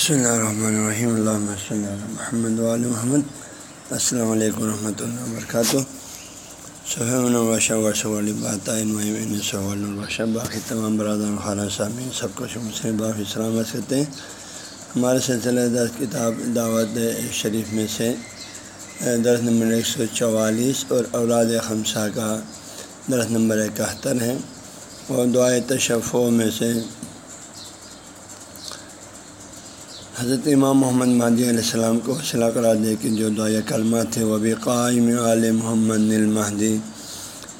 بسم اللہ الرحمن الرحیم اللہ صلی اللہ محمد علیہ محمد السلام علیکم ورحمۃ اللہ وبرکاتہ صحیح باقی تمام برادر خانہ صاحب سب کو مسلم باقی سلامت کرتے ہیں ہمارے سلسلہ دس کتاب دعوت شریف میں سے درس نمبر ایک سو چوالیس اور اولاد خمسہ کا درس نمبر اکہتر ہے. اور دعائے تشفوں میں سے حضرت امام محمد مہدی علیہ السلام کو صلاح کرا دے کہ جو دعا کلمات تھے وہ بھی قائم عال محمد المہدی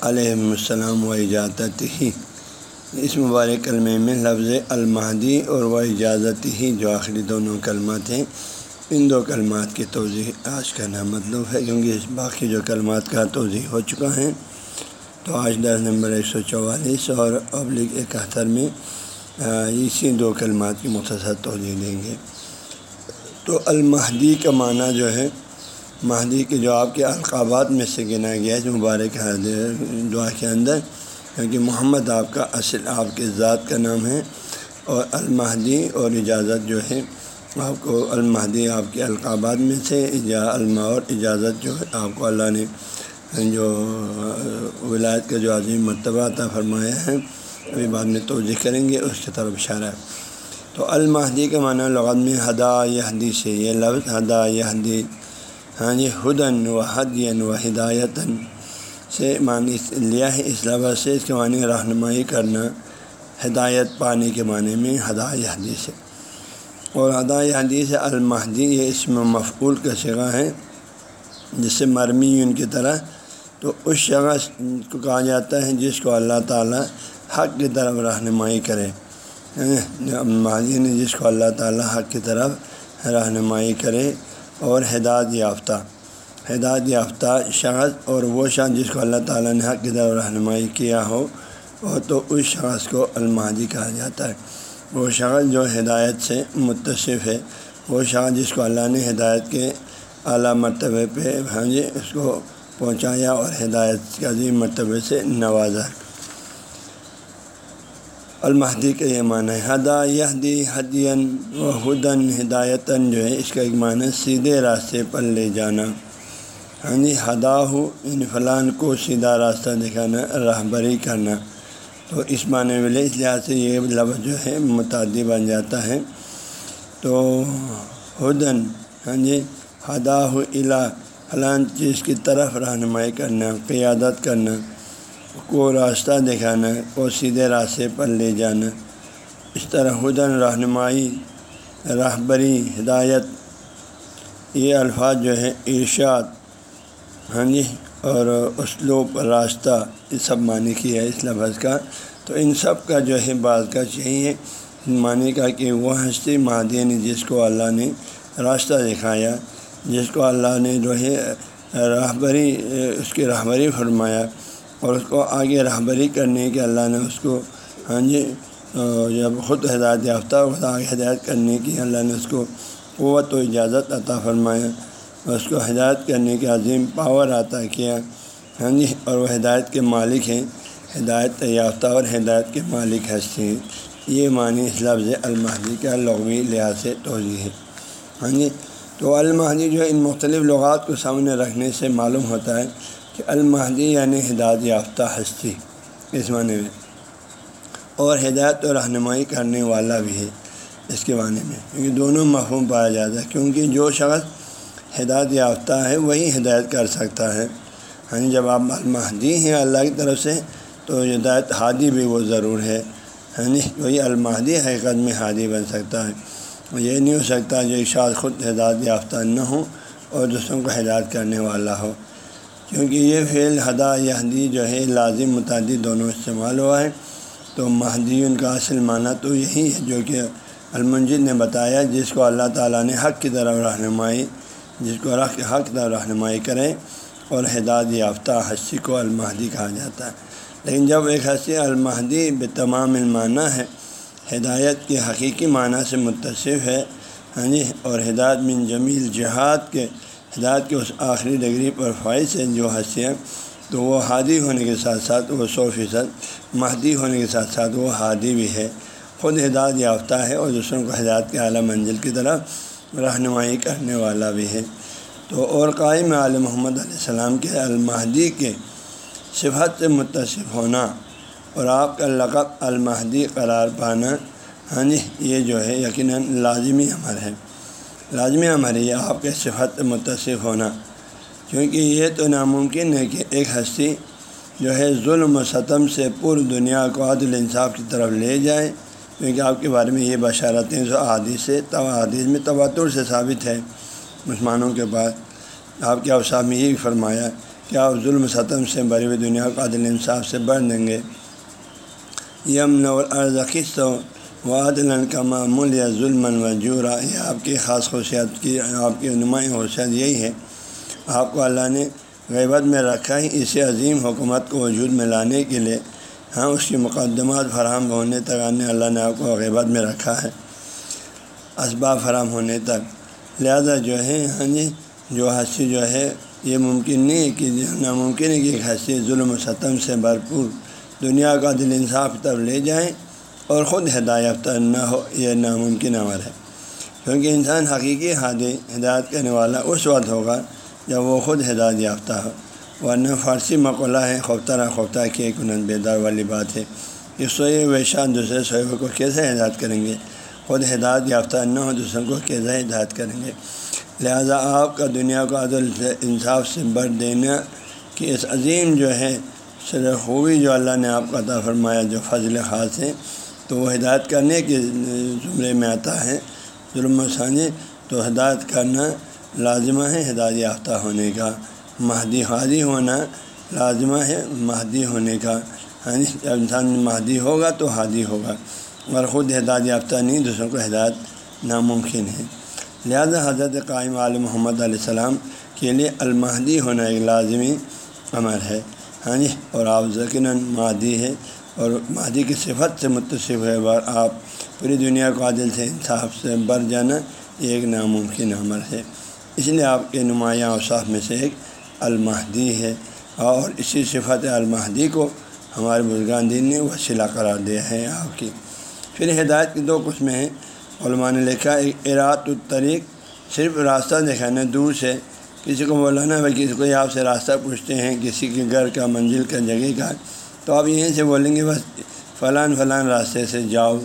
علیہ السلام و اجازت ہی۔ اس مبارک کلمے میں لفظ المہدی اور وہ اجازت ہی جو آخری دونوں کلمات ہیں ان دو کلمات کی توضیح آج کرنا مطلب ہے، کیونکہ اس باقی جو کلمات کا توضیح ہو چکا ہے، تو آج درس نمبر ایک سو چوالیس اور ابلک اکہتر میں اسی دو کلمات کی مختصر توضیح دیں گے۔ تو المہدی کا معنی جو ہے، مہدی کے جو آپ کے القابات میں سے گنا گیا ہے مبارک دعا کے اندر، کیونکہ محمد آپ کا اصل، آپ کے ذات کا نام ہے اور المہدی اور اجازت جو ہے، آپ کو المہدی آپ کے القابات میں سے علما اور اجازت جو ہے، آپ کو اللہ نے جو ولایت کا جو عظیم مرتبہ عطا فرمایا ہے، ابھی بعد میں توجہ کریں گے، اس کی طرف اشارہ ہے۔ تو المہدی کا معنی لغت میں ہدا یہدی سے یہ لفظ ہدا یہدی ہاں جی ہدن و حدین و ہدایتاً سے معنی لیا ہے، اس لفظ سے اس کے معنی رہنمائی کرنا، ہدایت پانے کے معنی میں ہدا یہدی سے اور ہدا یہدی سے المہدی یہ اس میں مفعول کا سگا ہے، جس سے مرمی ان کی طرح۔ تو اس شخص کو کہا جاتا ہے جس کو اللہ تعالیٰ حق کی طرف رہنمائی کرے۔ ماضی نے جس کو اللہ تعالیٰ حق کی طرف رہنمائی کرے اور ہدایت یافتہ ہدایت یافتہ شخص اور وہ شخص جس کو اللہ تعالیٰ نے حق کی طرف رہنمائی کیا ہو، اور تو اس شخص کو المادی کہا جاتا ہے۔ وہ شخص جو ہدایت سے متصف ہے، وہ شخص جس کو اللہ نے ہدایت کے اعلیٰ مرتبے پہ ہاں جی اس کو پہنچایا اور ہدایت کے عظیم مرتبے سے نوازا۔ المہدی کا یہ معنی ہے، ہدا یہدی ہدین و ہدن، ہدایتاً جو ہے، اس کا ایک معنی سیدھے راستے پر لے جانا۔ یعنی ہاں جی ہدا ہو ان یعنی فلان کو سیدھا راستہ دکھانا، رہبری کرنا۔ تو اس معنی میں اس لحاظ سے یہ لفظ جو ہے، متعدی بن جاتا ہے۔ تو ہدن یعنی ہاں جی ہدا ہو الا فلان چیز کی طرف رہنمائی کرنا، قیادت کرنا۔ کو راستہ دکھانا کو سیدھے راستے پر لے جانا۔ اس طرح ہدن رہنمائی، رہبری، ہدایت، یہ الفاظ جو ہے ارشاد ہاں جی اور اسلوب، راستہ، یہ سب معنی کیا ہے اس لفظ کا۔ تو ان سب کا جو ہے، بعض کا چاہیے معنی کا کہ وہ ہستی مہادی نے جس کو اللہ نے راستہ دکھایا، جس کو اللہ نے جو ہے، رہبری، اس کی رہبری فرمایا۔ اور اس کو آگے رہبری کرنے کے اللہ نے اس کو ہاں جی جب خود ہدایت یافتہ خود آگے ہدایت کرنے کی اللہ نے اس کو قوت و اجازت عطا فرمایا۔ اس کو ہدایت کرنے کے عظیم پاور عطا کیا۔ ہاں جی اور وہ ہدایت کے مالک ہیں۔ ہدایت یافتہ اور ہدایت کے مالک ہستی ہیں۔ یہ معنی اس لفظ المہدی کا لغوی لحاظ سے توضیع ہے۔ ہاں جی تو المہدی جو ہے ان مختلف لغات کو سامنے رکھنے سے معلوم ہوتا ہے۔ کہ المہدی یعنی ہدایت یافتہ ہستی اس معنی میں، اور ہدایت و رہنمائی کرنے والا بھی ہے اس کے معنی میں۔ کیونکہ دونوں مفہوم پایا جاتا ہے، کیونکہ جو شخص ہدایت یافتہ ہے، وہی ہدایت کر سکتا ہے۔ ہاں جب آپ المہدی ہیں اللہ کی طرف سے، تو ہدایت ہادی بھی وہ ضرور ہے۔ ہاں جی وہی المہدی حقیقت میں ہادی بن سکتا ہے۔ یہ نہیں ہو سکتا جو اشاعت خود ہدایت یافتہ نہ ہو اور دوسروں کو ہدایت کرنے والا ہو۔ کیونکہ یہ فعل ہدا یہدی جو ہے لازم متعدد دونوں استعمال ہوا ہے۔ تو مہدی ان کا اصل معنی تو یہی ہے جو کہ المنجد نے بتایا، جس کو اللہ تعالیٰ نے حق کی طرف رہنمائی، جس کو رخ حق کی طرف رہنمائی کرے اور ہدایت یافتہ ہستی کو المہدی کہا جاتا ہے۔ لیکن جب ایک ہنسی المہدی بے تمام المعنی ہے، ہدایت کے حقیقی معنی سے متصف ہے ہاں جی اور ہدایت من جمیل جہاد کے ہدایت کے اس آخری ڈگری پر فائز ہیں جو ہنسیاں تو وہ ہادی ہونے کے ساتھ ساتھ وہ سو فیصد، مہدی ہونے کے ساتھ ساتھ وہ ہادی بھی ہے۔ خود ہدایت یافتہ ہے اور دوسروں کو ہدایت کے اعلیٰ منزل کی طرف رہنمائی کرنے والا بھی ہے۔ تو اور قائم عال محمد علیہ السلام کے المہدی کے صفت سے متصف ہونا اور آپ کا لقب المہدی قرار پانا ہاں جی یہ جو ہے یقیناً لازمی عمل ہے۔ لازمی عمل ہے یہ آپ کے صفت متصف ہونا۔ کیونکہ یہ تو ناممکن ہے کہ ایک ہستی جو ہے ظلم و ستم سے پوری دنیا کو عدل انصاف کی طرف لے جائے۔ کیونکہ آپ کے بارے میں یہ بشارتیں جو حادث سے حادث میں تواتر سے ثابت ہے۔ مسلمانوں کے پاس آپ کے اوساف میں یہ فرمایا کہ آپ ظلم ستم سے بری ہوئی دنیا کو عدل انصاف سے بڑھ دیں گے۔ یم نورزخص و عدل کا معمول یا ظلم و جورا، یہ آپ کی خاص خصوصیت کی، آپ کی نمایاں خصوصیت یہی ہے۔ آپ کو اللہ نے غیبت میں رکھا ہی اسی عظیم حکومت کو وجود میں لانے کے لیے۔ ہاں اس کی مقدمات فراہم ہونے تک آنے اللہ نے آپ کو غیبت میں رکھا ہے، اسباب فراہم ہونے تک۔ لہذا جو ہے ہاں جی جو ہنسی جو ہے، یہ ممکن نہیں ہے کہ ناممکن ہے کہ ایک ہنسی ظلم و ستم سے بھرپور دنیا کا دل انصاف تب لے جائیں۔ اور خود ہدایت نہ ہو، یہ ناممکن عمل ہے۔ کیونکہ انسان حقیقی ہادی ہدایت کرنے والا اس وقت ہوگا جب وہ خود ہدایت یافتہ ہو۔ ورنہ فارسی مقولہ ہے خوفتہ خوفتہ کی ایک انت بیدار والی بات ہے۔ کہ سوئے ہوئے دوسرے سوئے کو کیسے ہدایت کریں گے؟ خود ہدایت یافتہ نہ ہو، دوسروں کو کیسے ہدایت کریں گے؟ لہذا آپ کا دنیا کو عدل سے، انصاف سے بڑھ دینا کہ اس عظیم جو ہے سر خوبی جو اللہ نے آپ کا عطا فرمایا، جو فضل خاص ہے تو وہ ہدایت کرنے کے زمرے میں آتا ہے۔ ظلم و سانجے تو ہدایت کرنا لازمہ ہے، ہدایت یافتہ ہونے کا۔ مہدی حاضی ہونا لازمہ ہے، مہدی ہونے کا۔ ہاں جی جب انسان مہدی ہوگا تو حادی ہوگا۔ اور خود ہدایت یافتہ نہیں، دوسروں کو ہدایت ناممکن ہے۔ لہذا حضرت قائم عالم محمد علیہ السلام کے لیے المہدی ہونا ایک لازمی عمل ہے۔ ہاں جی اور آپ یقیناً مہدی ہے۔ اور مہدی کی صفت سے متصف ہے، اور آپ پوری دنیا کو عادل سے، انصاف سے بر جانا یہ ایک ناممکن عمل ہے۔ اس لیے آپ کے نمایاں اوصاف میں سے ایک المہدی ہے، اور اسی صفت المہدی کو ہمارے بزرگان دین نے وسیلہ قرار دیا ہے آپ کی۔ پھر ہدایت کی دو قسمیں ہیں۔ علماء نے لکھا، ایک ارات الطریق، صرف راستہ دکھانا دور سے، کسی کو بولانا بھائی کسی کو آپ سے راستہ پوچھتے ہیں، کسی کے گھر کا، منزل کا، جگہ کا تو آپ یہیں سے بولیں گے بس فلان فلان راستے سے جاؤ۔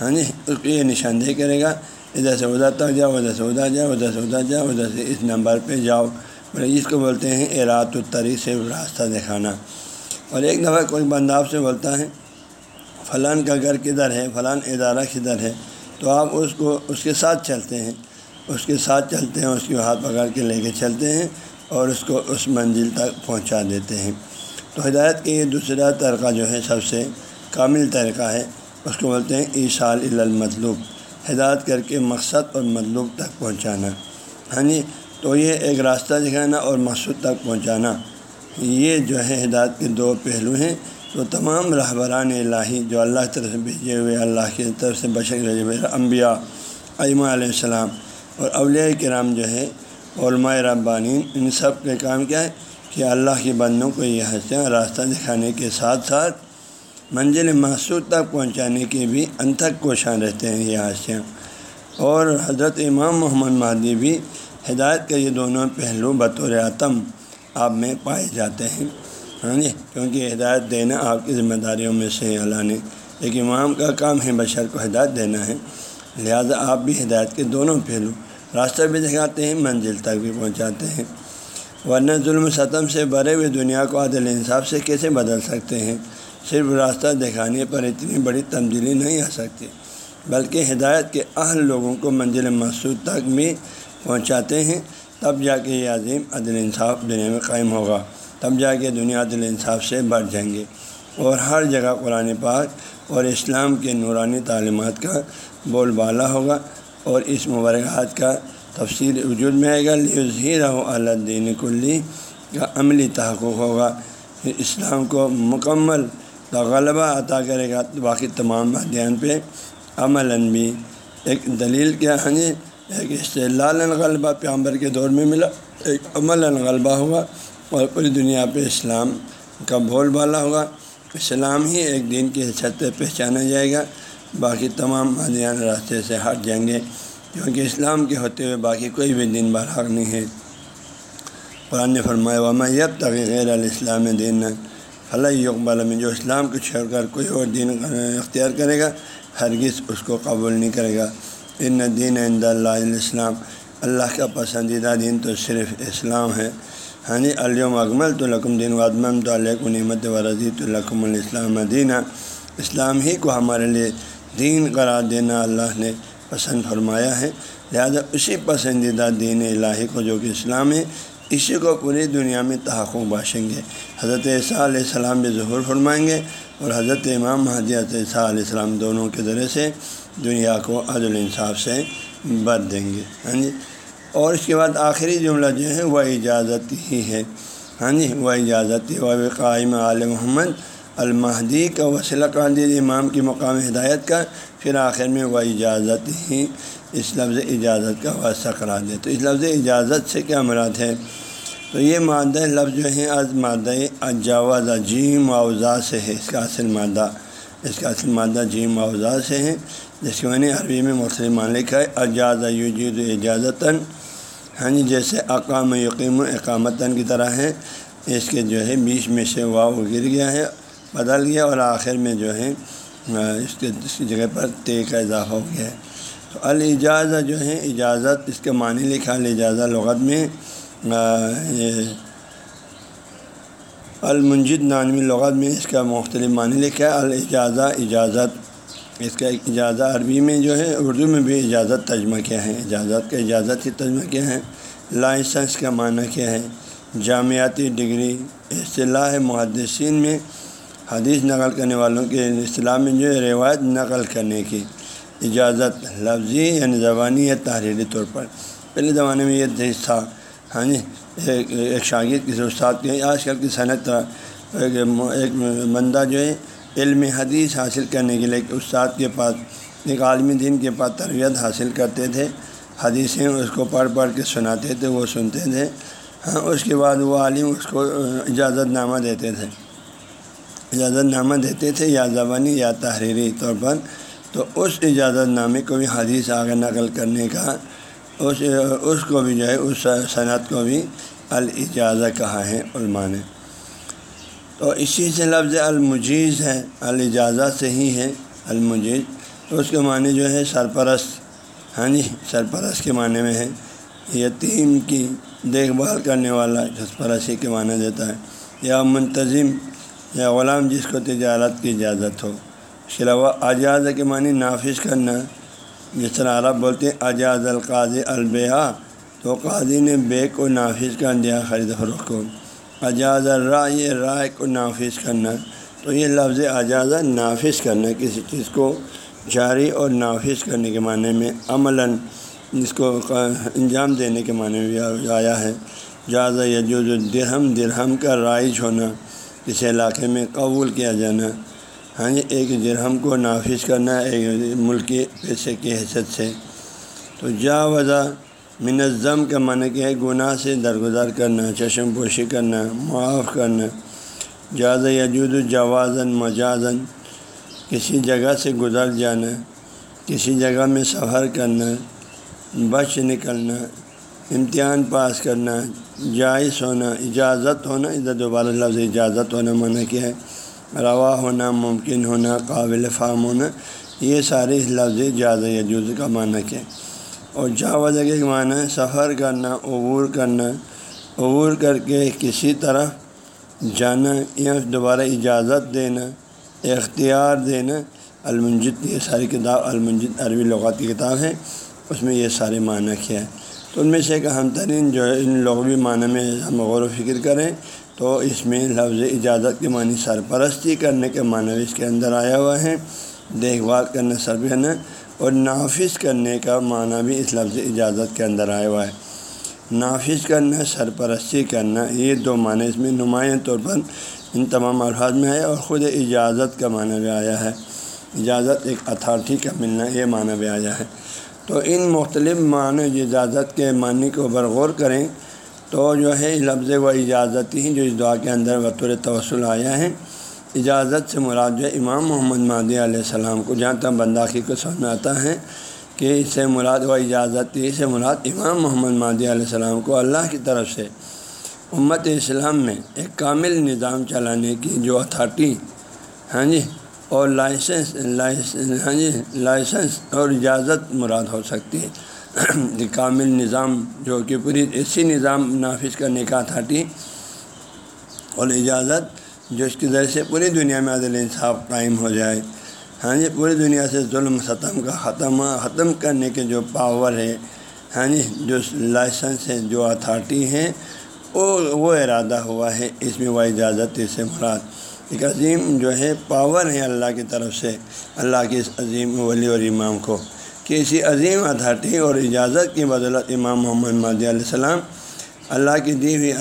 ہاں جی؟ اس کو یہ نشاندہی کرے گا۔ ادھر سے ادھر تک جاؤ، ادھر سے ادھر جاؤ، ادھر سے ادھر جاؤ، ادھر سے اس نمبر پہ جاؤ۔ بولے اس کو بولتے ہیں ارات الطریق سے راستہ دکھانا۔ اور ایک دفعہ کوئی بندہ آپ سے بولتا ہے، فلان کا گھر کدھر ہے، فلان ادارہ کدھر ہے؟ تو آپ اس کو، اس کے ساتھ چلتے ہیں۔ اس کے ساتھ چلتے ہیں، اس کے ہاتھ پکڑ کے لے کے چلتے ہیں اور اس کو اس منزل تک پہنچا دیتے ہیں۔ تو ہدایت کے یہ دوسرا طریقہ جو ہے سب سے کامل طریقہ ہے، اس کو بولتے ہیں ایشال المطلوب، ہدایت کر کے مقصد اور مطلوب تک پہنچانا۔ ہاں جی تو یہ ایک راستہ دکھانا اور مقصود تک پہنچانا۔ یہ جو ہے ہدایت کے دو پہلو ہیں۔ تو تمام رہبران الہی جو اللہ طرف سے بھیجے ہوئے، اللہ کی طرف سے بشر بھیجے ہوئے انبیاء ایمہ علیہ السلام اور اولیاء کرام جو ہے علماء ربانین ان سب کے کام کیا ہے؟ کہ اللہ کے بندوں کو یہ ہنسیاں راستہ دکھانے کے ساتھ ساتھ منزل محسوس تک پہنچانے کے بھی انتھک کوشاں رہتے ہیں یہ ہنسیاں اور حضرت امام محمد مہدی بھی ہدایت کے یہ دونوں پہلو بطور عتم آپ میں پائے جاتے ہیں۔ ہاں جی کیونکہ ہدایت دینا آپ کی ذمہ داریوں میں سے اللہ نے ایک امام کا کام ہے بشر کو ہدایت دینا ہے۔ لہذا آپ بھی ہدایت کے دونوں پہلو راستہ بھی دکھاتے ہیں، منزل تک بھی پہنچاتے ہیں۔ ورنہ ظلم ستم سے بڑے ہوئے دنیا کو عادل انصاف سے کیسے بدل سکتے ہیں؟ صرف راستہ دکھانے پر اتنی بڑی تبدیلی نہیں آ سکتی، بلکہ ہدایت کے اہل لوگوں کو منزل مقصود تک بھی پہنچاتے ہیں۔ تب جا کے یہ عظیم عدل انصاف دنیا میں قائم ہوگا۔ تب جا کے دنیا دل انصاف سے بڑھ جائیں گے۔ اور ہر جگہ قرآن پاک اور اسلام کے نورانی تعلیمات کا بول بالا ہوگا اور اس مبارکات کا تفصیل وجود میں آئے گا لذیر الدین کلی کا عملی تحقق ہوگا۔ اسلام کو مکمل غلبہ عطا کرے گا باقی تمام ادھیان پہ۔ عمل بھی ایک دلیل کیا ہے جی؟ ایک استعلال غلبہ پیامبر کے دور میں ملا، ایک عمل غلبہ ہوگا اور پوری دنیا پہ اسلام کا بول بالا ہوگا۔ اسلام ہی ایک دن کی حیثیت پہ پہچانا جائے گا۔ باقی تمام ادیان راستے سے ہٹ جائیں گے۔ کیونکہ اسلام کے ہوتے ہوئے باقی کوئی بھی دن بار حق نہیں ہے۔ قرآن نے فرمایا، وما یب تک غیر الاسلام دین فلاح اقبال میں جو اسلام کو چھوڑ کر کوئی اور دین اختیار کرے گا، ہرگز اس کو قبول نہیں کرے گا۔ ان دین عند اللہ الاسلام اللہ کا پسندیدہ دین تو صرف اسلام ہے۔ یعنی ہاں جی الم اکمل تو لکم دین وادم تو علیہ نعمت و رضیۃ الکم الاسلام دینہ اسلام ہی کو ہمارے لیے دین قرار دینا اللہ نے پسند فرمایا ہے۔ لہذا اسی پسندیدہ دین الہی کو جو کہ اسلام ہے، اسی کو پوری دنیا میں تحقق باشیں گے۔ حضرت عیسیٰ علیہ السلام بھی ظہور فرمائیں گے اور حضرت امام مہدی حضرت عیسیٰ علیہ السلام دونوں کے ذریعے سے دنیا کو عدل انصاف سے بر دیں گے۔ ہاں جی؟ اور اس کے بعد آخری جملہ جو ہے وہ اجازت ہی ہے۔ ہاں جی؟ وہ اجازت ہی وہ قائم عال محمد۔ المہدی کا وسیلہ قادر امام کی مقام ہدایت کا، پھر آخر میں وہ اجازت ہی، اس لفظ اجازت کا واسطہ کرا دے۔ تو اس لفظ اجازت سے کیا مراد ہے؟ تو یہ مادہ لفظ جو ہے از مادہ اجاوز، جیم معاوضہ سے ہے۔ اس کا اصل مادہ، اس کا اصل مادہ جیم معاوضہ سے ہے، جس کے معنی عربی میں مختلف مان لکھا ہے، اجاز یوجید اجازتاً۔ ہاں جی جیسے اقام یقیم و اقامتاً کی طرح ہے۔ اس کے جو ہے، بیچ میں سے واؤ گر گیا ہے۔ بدل گیا اور آخر میں جو ہے اس کے، اس کی جگہ پر تے کا اضافہ ہو گیا۔ ہے تو الجازہ جو ہے، اجازت اس کے معنی لکھا الجازہ لغت میں المنجد نانوی لغت میں اس کا مختلف معنی لکھا۔ ہے الجازہ اجازت، اس کا ایک اجازہ عربی میں جو ہے، اردو میں بھی اجازت ترجمہ کیا ہے۔ اجازت کا اجازت ہی ترجمہ کیا ہے۔ لائسنس کا معنی کیا ہے۔ جامعاتی ڈگری، اصطلاح محدثین میں حدیث نقل کرنے والوں کے اصطلاح میں جو ہے روایت نقل کرنے کی اجازت، لفظی یعنی زبانی یا تحریری طور پر۔ پہلے زمانے میں یہ تھا ہاں جی ایک شاگرد کسی استاد کے، آج کل کی صنعت ایک بندہ جو ہے علم حدیث حاصل کرنے کے لیے ایک استاد کے پاس، ایک عالمی دین کے پاس تربیت حاصل کرتے تھے۔ حدیثیں اس کو پڑھ پڑھ کے سناتے تھے، وہ سنتے تھے۔ ہاں اس کے بعد وہ عالم اس کو اجازت نامہ دیتے تھے۔ اجازت نامہ دیتے تھے یا زبانی یا تحریری طور پر، تو اس اجازت نامے کو بھی حدیث آگے نقل کرنے کا، اس اس کو بھی جو ہے، اس صنعت کو بھی الاجازہ کہا ہے علماء نے۔ تو اسی سے لفظ المجیز ہے الجازہ سے ہی ہے، المجیز۔ تو اس کے معنی جو ہے سرپرست ہاں جی سرپرست کے معنی میں ہے۔ یتیم کی دیکھ بھال کرنے والا سرپرستی کے معنی دیتا ہے۔ یا منتظم یا غلام جس کو تجارت کی اجازت ہو۔ اس کے علاوہ اجاز کے معنی نافذ کرنا۔ جس طرح عرب بولتے ہیں، اجاز القاضی البیہ تو قاضی نے بے کو نافذ کر دیا خرید فروخت کو۔ اجاز الرائے رائے کو نافذ کرنا۔ تو یہ لفظ اجازہ نافذ کرنا۔ کسی چیز کو جاری اور نافذ کرنے کے معنی میں عملاً جس کو انجام دینے کے معنی میں آیا ہے۔ جازہ یجوز الدرہم، درہم کا رائج ہونا کسی علاقے میں قبول کیا جانا ہاں جی ایک درہم کو نافذ کرنا ایک ملکی پیسے کی حیثیت سے۔ تو جا وضع منظم کا معنی کیا ہے، گناہ سے درگزار کرنا، چشم پوشی کرنا، معاف کرنا۔ جاز یجود جوازن مجازن کسی جگہ سے گزر جانا، کسی جگہ میں سفر کرنا، بچ نکلنا۔ امتحان پاس کرنا، جائز ہونا، اجازت ہونا ادھر دوبارہ لفظ اجازت ہونا معنی کیا ہے، روا ہونا، ممکن ہونا، قابل فام ہونا، یہ سارے لفظ جاز یجوز کا معنی کیا ہے۔ اور جا وجہ کے معنی سفر کرنا، عبور کرنا، عبور کر کے کسی طرح جانا یا دوبارہ اجازت دینا، اختیار دینا، المنجد، یہ ساری کتاب المنجد عربی لغات کی کتاب ہے، اس میں یہ سارے معنی کیا ہے۔ تو ان میں سے ایک اہم ترین جو ہے، ان لغوی معنی میں ہم غور و فکر کریں تو اس میں لفظ اجازت کے معنی سرپرستی کرنے کے معنی اس کے اندر آیا ہوا ہے، دیکھ بھال کرنا سربراہ اور نافذ کرنے کا معنی بھی اس لفظ اجازت کے اندر آیا ہوا ہے۔ نافذ کرنا، سرپرستی کرنا، یہ دو معنی اس میں نمایاں طور پر ان تمام الفاظ میں ہے اور خود اجازت کا معنی بھی آیا ہے۔ اجازت ایک اتھارٹی کا ملنا، یہ معنی بھی آیا ہے۔ تو ان مختلف معنی اجازت کے معنی کو برغور کریں تو جو ہے لفظ و اجازت ہی جو اس دعا کے اندر بطور توسل آیا ہے اجازت سے مراد جو امام محمد مادی علیہ السلام کو، جہاں تک بنداخی کو سمجھ میں آتا ہے کہ اس سے مراد و اجازت اس سے مراد امام محمد مادی علیہ السلام کو اللہ کی طرف سے امت اسلام میں ایک کامل نظام چلانے کی جو اتھارٹی ہاں جی اور لائسنس ہاں جی لائسنس اور اجازت مراد ہو سکتی ہے۔ کامل نظام جو کہ پوری اسی نظام نافذ کرنے کا اتھارٹی اور اجازت جو اس کے ذریعے سے پوری دنیا میں عدل انصاف قائم ہو جائے۔ ہاں جی پوری دنیا سے ظلم ستم کا ختم ختم کرنے کے جو پاور ہے ہاں جی جو لائسنس ہے، جو اتھارٹی ہے، وہ وہ ارادہ ہوا ہے، اس میں وہ اجازت اس سے مراد۔ ایک عظیم جو ہے پاور ہے اللہ کی طرف سے، اللہ کے اس عظیم ولی اور امام کو، کہ اسی عظیم اتھارٹی اور اجازت کی بدولت امام محمد مادی علیہ السلام اللہ کی دی ہوئی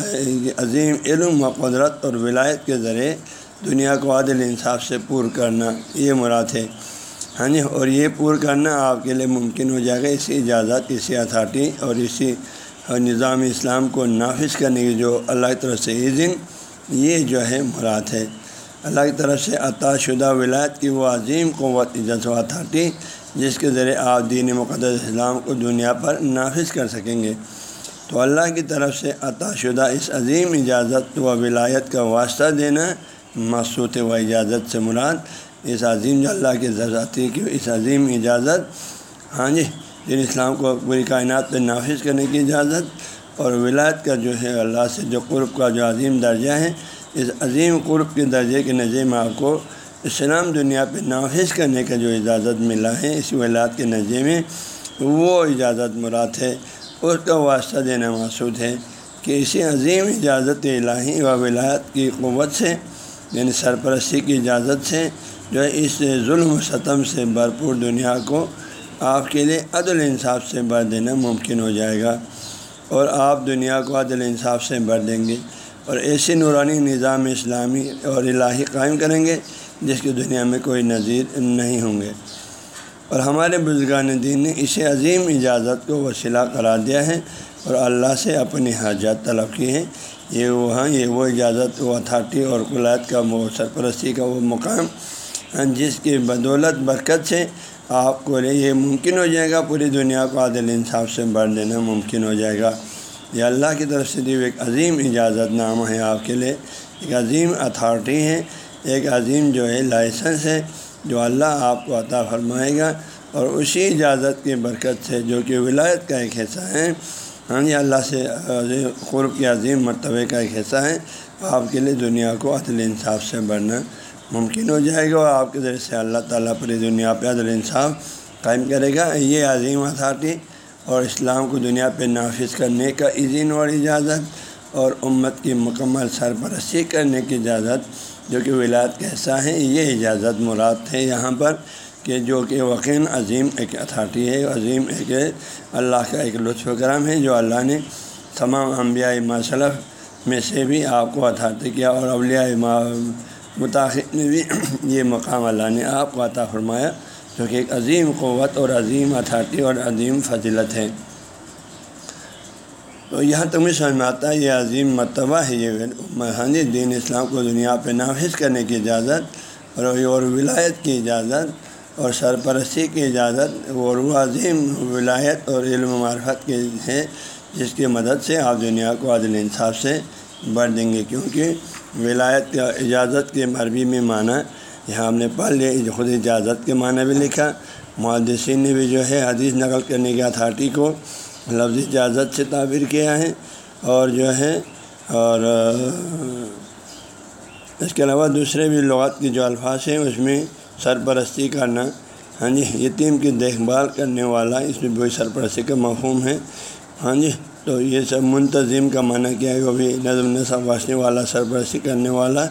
عظیم علم و قدرت اور ولایت کے ذریعے دنیا کو عادل انصاف سے پور کرنا یہ مراد ہے۔ ہاں جی اور یہ پور کرنا آپ کے لیے ممکن ہو جائے گا۔ اسی اجازت، اسی اتھارٹی اور اسی نظام اسلام کو نافذ کرنے کی جو اللہ کی طرف سے عظم یہ جو ہے مراد ہے۔ اللہ کی طرف سے عطا شدہ ولایت کی وہ عظیم قوت عزت و اتھارٹی جس کے ذریعے آپ دین مقدس اسلام کو دنیا پر نافذ کر سکیں گے۔ تو اللہ کی طرف سے عطا شدہ اس عظیم اجازت و ولایت کا واسطہ دینا مصوط و اجازت سے مراد اس عظیم جو اللہ کی ذاتی کی اس عظیم اجازت ہاں جی دین اسلام کو پوری کائنات پہ نافذ کرنے کی اجازت اور ولایت کا جو ہے اللہ سے جو قرب کا جو عظیم درجہ ہے اس عظیم قرب کے درجے کے نظر میں آپ کو اسلام دنیا پہ نافذ کرنے کا جو اجازت ملا ہے، اس ولایت کے نظر میں وہ اجازت مراد ہے۔ اس کا واسطہ دینا مقصود ہے کہ اسی عظیم اجازت الہی و ولایت کی قوت سے یعنی سرپرستی کی اجازت سے، جو ہے اس ظلم و ستم سے بھرپور دنیا کو آپ کے لیے عدل انصاف سے بھر دینا ممکن ہو جائے گا اور آپ دنیا کو عدل انصاف سے بھر دیں گے۔ اور ایسے نورانی نظام اسلامی اور الہی قائم کریں گے جس کی دنیا میں کوئی نظیر نہیں ہوں گے۔ اور ہمارے بزرگان دین نے اسے عظیم اجازت کو وسیلہ قرار دیا ہے اور اللہ سے اپنی حاجات طلب کی ہے یہ وہاں یہ وہ اجازت و اتھارٹی اور قلعت کا وہ سرپرستی کا وہ مقام جس کی بدولت، برکت سے آپ کو یہ ممکن ہو جائے گا، پوری دنیا کو عادل انصاف سے بڑھ دینا ممکن ہو جائے گا۔ یہ اللہ کی طرف سے دی ایک عظیم اجازت نامہ ہے آپ کے لیے۔ ایک عظیم اتھارٹی ہے۔ ایک عظیم جو ہے لائسنس ہے جو اللہ آپ کو عطا فرمائے گا۔ اور اسی اجازت کی برکت سے جو کہ ولایت کا ایک حصہ ہے۔ ہاں جی اللہ سے قرب کے عظیم مرتبے کا ایک حصہ ہے۔ آپ کے لیے دنیا کو عدل انصاف سے بڑھنا ممکن ہو جائے گا۔ اور آپ کے ذریعے سے اللہ تعالیٰ پوری دنیا پہ عدل انصاف قائم کرے گا۔ یہ عظیم اتھارٹی اور اسلام کو دنیا پہ نافذ کرنے کا عظیم اور اجازت اور امت کی مکمل سرپرستی کرنے کی اجازت، جو کہ ولایت کا حصہ ہے، یہ اجازت مراد ہے یہاں پر کہ جو کہ وقین عظیم ایک اتھارٹی ہے، عظیم ایک اللہ کا ایک لطف کرم ہے، جو اللہ نے تمام انبیاء صلف میں سے بھی آپ کو اتھارٹی کیا اور اولیاء متاثر میں بھی یہ مقام اللہ نے آپ کو عطا فرمایا۔ جو کہ ایک عظیم قوت اور عظیم اتھارٹی اور عظیم فضیلت ہے۔ تو یہاں تمہیں سمجھ میں آتا ہے یہ عظیم مرتبہ ہے، یہ ہاں جی دین اسلام کو دنیا پہ نافذ کرنے کی اجازت اور اور ولایت کی اجازت اور سرپرستی کی اجازت اور وہ عظیم ولایت اور علم و معرفت کی ہے جس کی مدد سے آپ دنیا کو عادل انصاف سے بڑھ دیں گے۔ کیونکہ ولایت کا اجازت کے عربی میں معنی یہاں ہم نے پڑھ لیا خود اجازت کے معنی بھی لکھا۔ معدثین نے بھی جو ہے حدیث نقل کرنے کی اتھارٹی کو لفظ اجازت سے تعبیر کیا ہے اور جو ہے، اور، اس کے علاوہ دوسرے بھی لغات کے جو الفاظ ہیں، اس میں سرپرستی کرنا ہاں جی یتیم کی دیکھ بھال کرنے والا، اس میں بھی سرپرستی کا مفہوم ہے۔ ہاں جی تو یہ سب منتظم کا معنی کیا ہے، وہ بھی نظم نصب واسطے والا، سرپرستی کرنے والا۔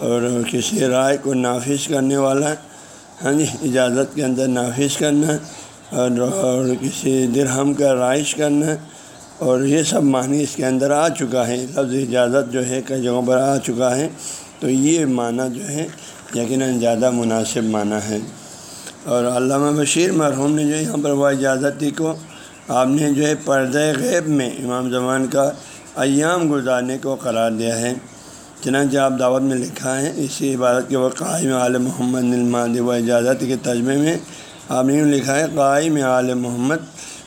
اور کسی رائے کو نافذ کرنے والا ہاں جی اجازت کے اندر نافذ کرنا اور اور کسی درہم کا رائش کرنا اور یہ سب معنی اس کے اندر آ چکا ہے۔ لفظ اجازت جو ہے، کئی جگہوں پر آ چکا ہے۔ تو یہ معنی جو ہے، یقیناً زیادہ مناسب معنی ہے۔ اور علامہ بشیر مرحوم نے جو یہاں پر وہ اجازت دی کو آپ نے جو ہے، پردہ غیب میں امام زمان کا ایام گزارنے کو قرار دیا ہے۔ چنانچہ آپ دعوت میں لکھا ہے، اسی عبارت کے وہ قائم عالم محمد نلماد و اجازت کے تجمے میں آپ نے لکھا ہے، قائم عالم محمد،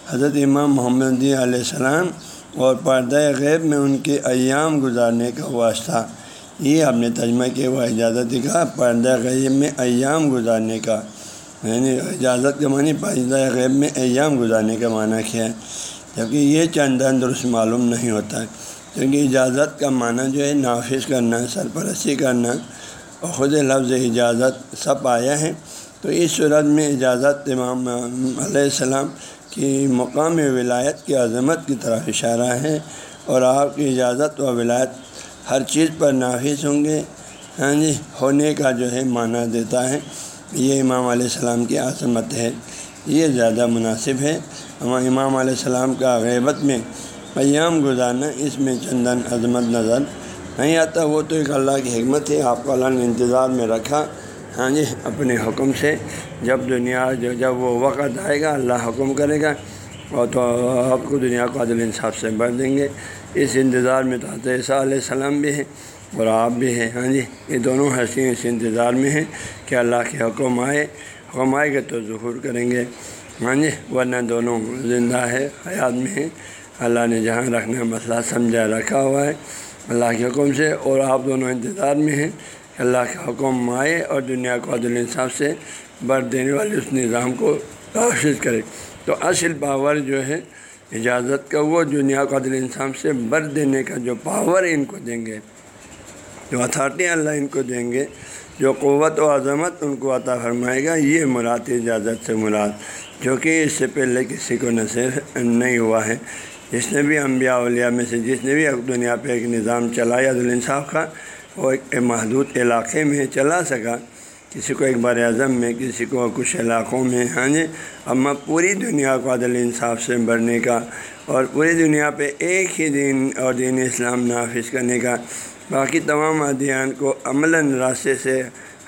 حضرت امام محمد علیہ السلام اور پردہ غیب میں ان کے ایام گزارنے کا واسطہ۔ یہ آپ نے ترجمہ کیا وہ اجازت کا، پردہ غیب میں ایام گزارنے کا۔ یعنی اجازت کے معنی پردہ غیب میں ایام گزارنے کا معنی کیا ہے۔ جبکہ یہ چندن درست معلوم نہیں ہوتا۔ ہے کیونکہ اجازت کا معنی جو ہے نافذ کرنا، سرپرستی کرنا اور خود لفظ اجازت سب آیا ہے۔ تو اس صورت میں اجازت امام علیہ السلام کی مقام ولایت کی عظمت کی طرف اشارہ ہے اور آپ کی اجازت و ولایت ہر چیز پر نافذ ہوں گے۔ ہاں جی ہونے کا جو ہے معنی دیتا ہے۔ یہ امام علیہ السلام کی عظمت ہے۔ یہ زیادہ مناسب ہے۔ ہمارے امام علیہ السلام کا غیبت میں ایام گزارنا اس میں چندن، عظمت، نظر نہیں آتا، وہ تو ایک اللہ کی حکمت ہے، آپ کو اللہ نے انتظار میں رکھا۔ ہاں جی اپنے حکم سے۔ جب دنیا جو جب وہ وقت آئے گا، اللہ حکم کرے گا اور تو آپ کو دنیا کو عدل انصاف سے بھر دیں گے۔ اس انتظار میں تو عیسیٰ علیہ السلام بھی ہے اور آپ بھی ہیں۔ ہاں جی یہ دونوں حسین اس انتظار میں ہیں کہ اللہ کے حکم آئے۔ حکم آئے گا تو ظہور کریں گے۔ ہاں جی ورنہ دونوں زندہ ہے، حیات میں ہیں۔ اللہ نے جہاں رکھنا مسئلہ سمجھا رکھا ہوا ہے۔ اللہ کے حکم سے اور آپ دونوں انتظار میں ہیں کہ اللہ کے حکم آئے اور دنیا کو عدل انصاف سے بر دینے والے اس نظام کو کوشش کرے۔ تو اصل پاور جو ہے، اجازت کا وہ دنیا کو عدل انصاف سے بر دینے کا جو پاور ان کو دیں گے۔ جو اتھارٹی اللہ ان کو دیں گے، جو قوت و عظمت ان کو عطا فرمائے گا، یہ مراد اجازت سے مراد۔ جو کہ اس سے پہلے کسی کو نصیر نہیں ہوا ہے۔ جس نے بھی انبیاء اولیاء میں سے جس نے بھی دنیا پہ ایک نظام چلایا الانصاف کا، وہ ایک محدود علاقے میں چلا سکا۔ کسی کو ایک بار اعظم میں، کسی کو کچھ علاقوں میں ہاں جی؟ اما پوری دنیا کو عدل انصاف سے بڑھنے کا اور پوری دنیا پہ ایک ہی دین اور دین اسلام نافذ کرنے کا۔ باقی تمام ادیان کو عملاً راستے سے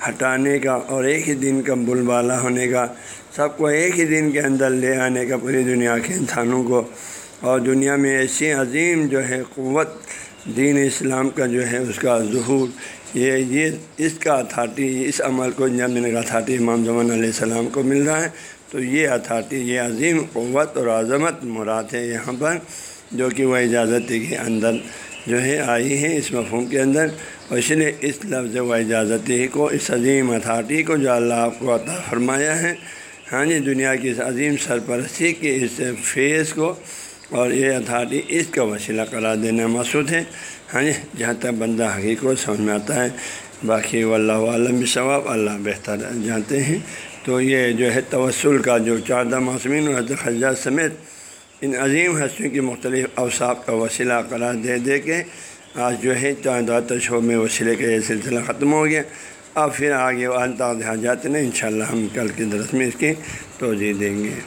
ہٹانے کا اور ایک ہی دن کا بل بالا ہونے کا۔ سب کو ایک ہی دن کے اندر لے آنے کا پوری دنیا کے انسانوں کو اور دنیا میں ایسی عظیم جو ہے قوت دین اسلام کا جو ہے اس کا ظہور، یہ یہ اس کا اتھارٹی، اس عمل کو جب کا اتھارٹی امام زمان علیہ السلام کو مل رہا ہے۔ تو یہ اتھارٹی، یہ عظیم قوت اور عظمت مراد ہے یہاں پر، جو کہ وہ اجازت کے اندر جو ہے آئی ہے، اس مفہوم کے اندر۔ اور اس لیے اس لفظ و اجازتی کو، اس عظیم اتھارٹی کو جو اللہ آپ کو عطا فرمایا ہے۔ ہاں جی دنیا کی اس عظیم سرپرستی کے اس فیس کو اور یہ اتھارٹی اس کا وسیلہ قرار دینا مقصود ہے۔ ہاں جی جہاں تک بندہ حقیقت سمجھ میں آتا ہے، باقی واللہ عالم ثواب اللہ بہتر جانتے ہیں۔ تو یہ جو ہے توسل کا جو چاردہ معصومین اور حضرت سمیت ان عظیم ہستیوں کی مختلف اوصاف کا وسیلہ قرار دے دے کے آج جو ہے چاند شعب میں وسیلے کا یہ سلسلہ ختم ہو گیا۔ اب پھر آگے حاجات نے انشاءاللہ ہم کل کے درس میں اس کی توجہ دیں گے۔